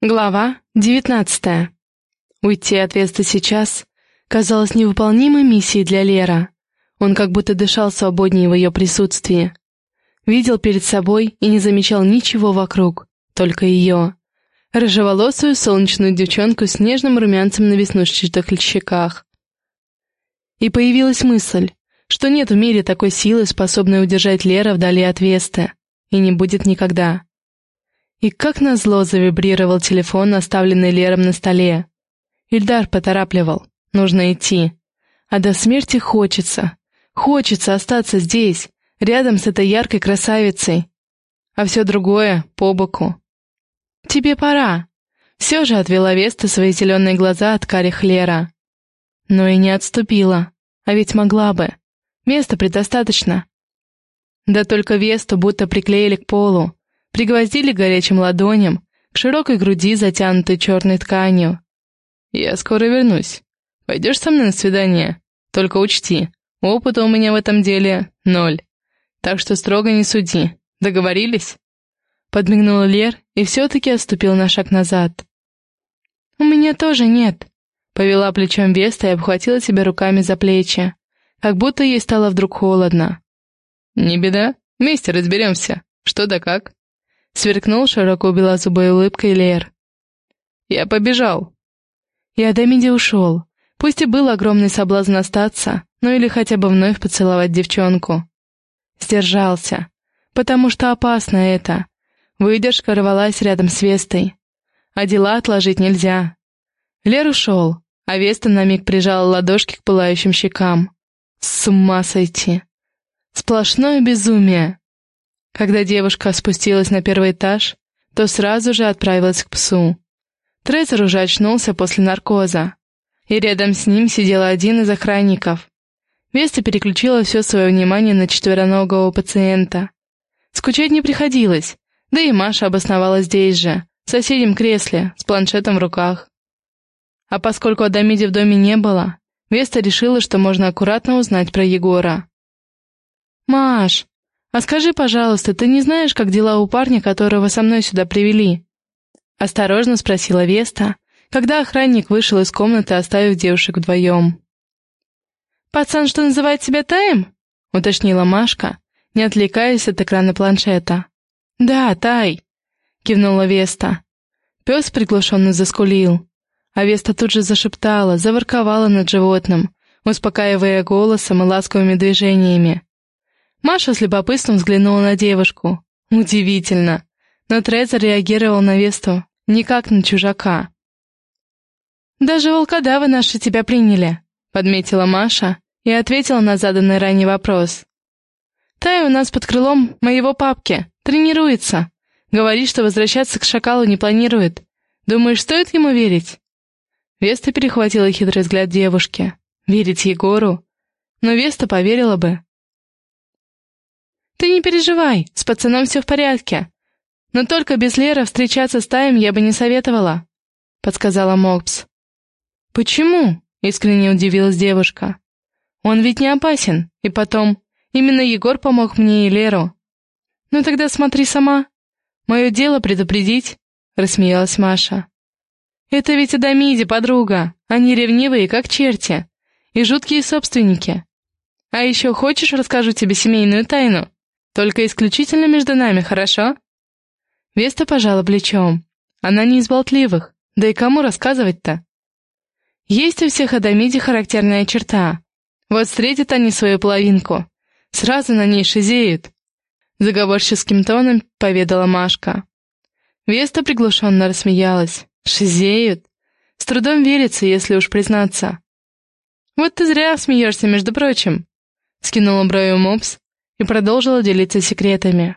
Глава девятнадцатая. Уйти от Веста сейчас казалось невыполнимой миссией для Лера. Он как будто дышал свободнее в ее присутствии. Видел перед собой и не замечал ничего вокруг, только ее. Рыжеволосую солнечную девчонку с нежным румянцем на веснушчатых щеках. И появилась мысль, что нет в мире такой силы, способной удержать Лера вдали от Веста, и не будет никогда. И как назло завибрировал телефон, оставленный Лером на столе. Ильдар поторапливал. Нужно идти. А до смерти хочется. Хочется остаться здесь, рядом с этой яркой красавицей. А все другое — по боку. «Тебе пора». Все же отвела Веста свои зеленые глаза от карих Лера. Но и не отступила. А ведь могла бы. Места предостаточно. Да только Весту будто приклеили к полу пригвоздили горячим ладоням к широкой груди, затянутой черной тканью. «Я скоро вернусь. Пойдешь со мной на свидание? Только учти, опыта у меня в этом деле ноль. Так что строго не суди. Договорились?» Подмигнул Лер и все-таки отступил на шаг назад. «У меня тоже нет», — повела плечом Веста и обхватила себя руками за плечи, как будто ей стало вдруг холодно. «Не беда, вместе разберемся, что да как». Сверкнул широко белозубой улыбкой Лер. «Я побежал». И Адамиди ушел. Пусть и был огромный соблазн остаться, ну или хотя бы вновь поцеловать девчонку. Сдержался. Потому что опасно это. Выдержка рвалась рядом с Вестой. А дела отложить нельзя. Лер ушел, а Веста на миг прижала ладошки к пылающим щекам. С ума сойти. Сплошное безумие. Когда девушка спустилась на первый этаж, то сразу же отправилась к псу. Трезор уже очнулся после наркоза, и рядом с ним сидел один из охранников. Веста переключила все свое внимание на четвероногого пациента. Скучать не приходилось, да и Маша обосновалась здесь же, в соседнем кресле, с планшетом в руках. А поскольку Адамиди в доме не было, Веста решила, что можно аккуратно узнать про Егора. «Маш, «А скажи, пожалуйста, ты не знаешь, как дела у парня, которого со мной сюда привели?» Осторожно спросила Веста, когда охранник вышел из комнаты, оставив девушек вдвоем. «Пацан, что называет себя Таем?» — уточнила Машка, не отвлекаясь от экрана планшета. «Да, Тай», — кивнула Веста. Пес приглушенно заскулил, а Веста тут же зашептала, заворковала над животным, успокаивая голосом и ласковыми движениями. Маша с любопытством взглянула на девушку. Удивительно. Но Трезор реагировал на Весту не как на чужака. «Даже волкодавы наши тебя приняли», — подметила Маша и ответила на заданный ранее вопрос. «Тай у нас под крылом моего папки, тренируется. Говорит, что возвращаться к шакалу не планирует. Думаешь, стоит ему верить?» Веста перехватила хитрый взгляд девушки. Верить Егору? Но Веста поверила бы. «Ты не переживай, с пацаном все в порядке. Но только без Леры встречаться с Таем я бы не советовала», — подсказала Мопс. «Почему?» — искренне удивилась девушка. «Он ведь не опасен, и потом, именно Егор помог мне и Леру». «Ну тогда смотри сама. Мое дело предупредить», — рассмеялась Маша. «Это ведь Адамиди, подруга. Они ревнивые, как черти. И жуткие собственники. А еще хочешь, расскажу тебе семейную тайну?» Только исключительно между нами, хорошо?» Веста пожала плечом. Она не из болтливых, да и кому рассказывать-то? Есть у всех Адамиде характерная черта. Вот встретят они свою половинку, сразу на ней шизеют. Заговорческим тоном поведала Машка. Веста приглушенно рассмеялась. Шизеют? С трудом верится, если уж признаться. «Вот ты зря смеешься, между прочим», — скинула бровью Мопс, и продолжила делиться секретами.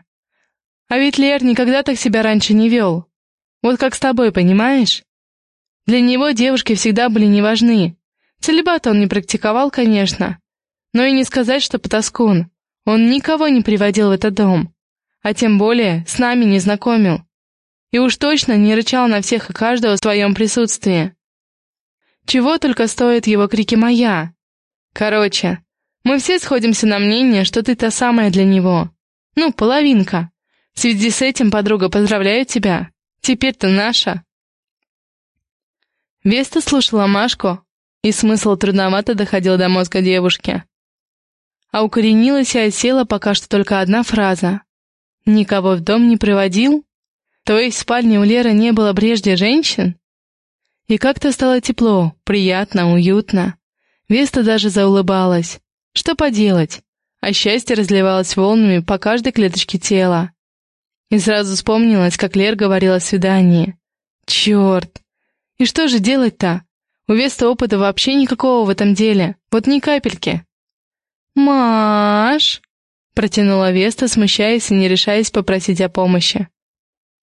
А ведь Лер никогда так себя раньше не вел. Вот как с тобой, понимаешь? Для него девушки всегда были не важны. Целебат он не практиковал, конечно. Но и не сказать, что потаскун. Он никого не приводил в этот дом. А тем более с нами не знакомил. И уж точно не рычал на всех и каждого в своем присутствии. Чего только стоят его крики «Моя!». Короче, мы все сходимся на мнение, что ты та самая для него. Ну, половинка. В связи с этим, подруга, поздравляю тебя. Теперь ты наша. Веста слушала Машку, и смысл трудновато доходил до мозга девушки. А укоренилась и осела пока что только одна фраза. «Никого в дом не приводил?» То есть в спальне у Леры не было прежде женщин? И как-то стало тепло, приятно, уютно. Веста даже заулыбалась. Что поделать? А счастье разливалось волнами по каждой клеточке тела. И сразу вспомнилось, как Лер говорила о свидании. Черт! И что же делать-то? У Веста опыта вообще никакого в этом деле, вот ни капельки. «Маш!» — протянула Веста, смущаясь и не решаясь попросить о помощи.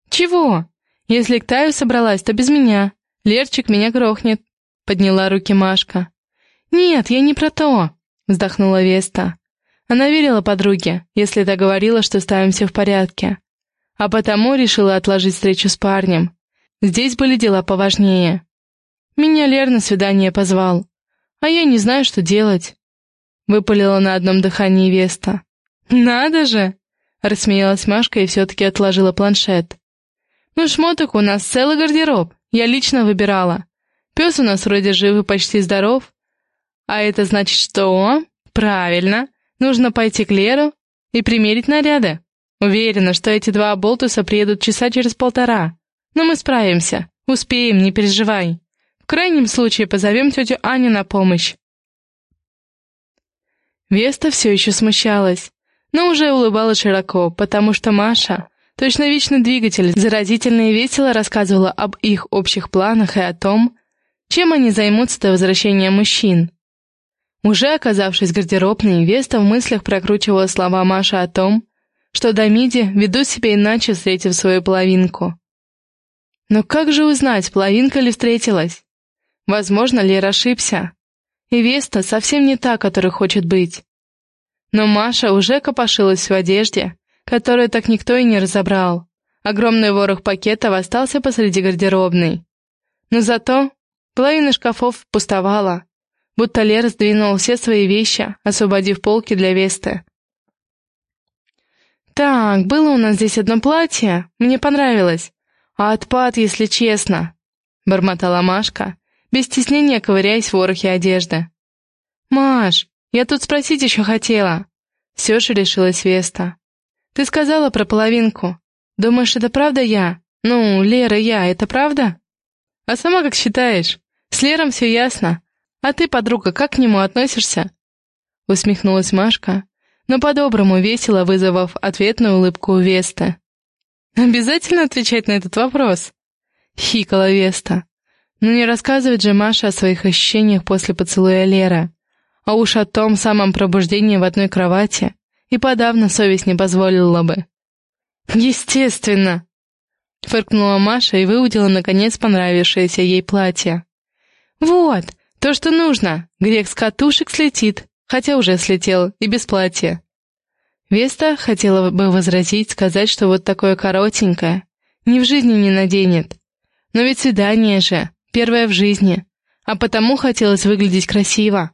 «Чего? Если к Таю собралась, то без меня. Лерчик меня грохнет», — подняла руки Машка. «Нет, я не про то», — вздохнула Веста. Она верила подруге, если та говорила, что ставим все в порядке. А потому решила отложить встречу с парнем. Здесь были дела поважнее. Меня Лер на свидание позвал. А я не знаю, что делать. Выпалила на одном дыхании Веста. «Надо же!» — рассмеялась Машка и все-таки отложила планшет. «Ну, шмоток у нас целый гардероб, я лично выбирала. Пес у нас вроде жив и почти здоров. А это значит что? Правильно, нужно пойти к Леру и примерить наряды. Уверена, что эти два болтуса приедут часа через полтора. Но мы справимся, успеем, не переживай. В крайнем случае позовем тетю Аню на помощь». Веста все еще смущалась, но уже улыбалась широко, потому что Маша Точно вечный двигатель заразительно и весело рассказывала об их общих планах и о том, чем они займутся до возвращения мужчин. Уже оказавшись в гардеробной, Веста в мыслях прокручивала слова Маши о том, что Дамиди ведут себя иначе, встретив свою половинку. Но как же узнать, половинка ли встретилась? Возможно, Лера ошибся. И Веста совсем не та, которой хочет быть. Но Маша уже копошилась в одежде, которую так никто и не разобрал. Огромный ворох пакетов остался посреди гардеробной. Но зато половина шкафов пустовала, будто Лера сдвинул все свои вещи, освободив полки для Весты. «Так, было у нас здесь одно платье, мне понравилось. А отпад, если честно», — бормотала Машка, без стеснения ковыряясь в ворохе одежды. «Маш, я тут спросить еще хотела». Все же решилась Веста. Ты сказала про половинку. Думаешь, это правда я? Ну, Лера, я, это правда? А сама как считаешь? С Лером все ясно. А ты, подруга, как к нему относишься?» Усмехнулась Машка, но по-доброму весело вызвав ответную улыбку у Весты. «Обязательно отвечать на этот вопрос?» Хикала Веста. Но не рассказывает же Маша о своих ощущениях после поцелуя Лера, а уж о том самом пробуждении в одной кровати и подавно совесть не позволила бы. «Естественно!» — фыркнула Маша и выудила, наконец, понравившееся ей платье. «Вот, то, что нужно. Грех с катушек слетит, хотя уже слетел, и без платья». Веста хотела бы возразить, сказать, что вот такое коротенькое, ни в жизни не наденет. Но ведь свидание же, первое в жизни, а потому хотелось выглядеть красиво.